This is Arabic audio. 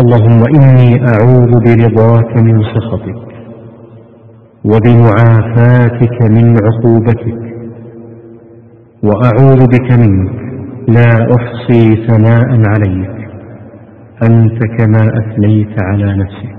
اللهم إني أعوذ برضاك من سخطك وبمعافاتك من عقوبتك وأعوذ بك منك. لا أحصي ثناء عليك. أنت كما أثنيت على نفسك.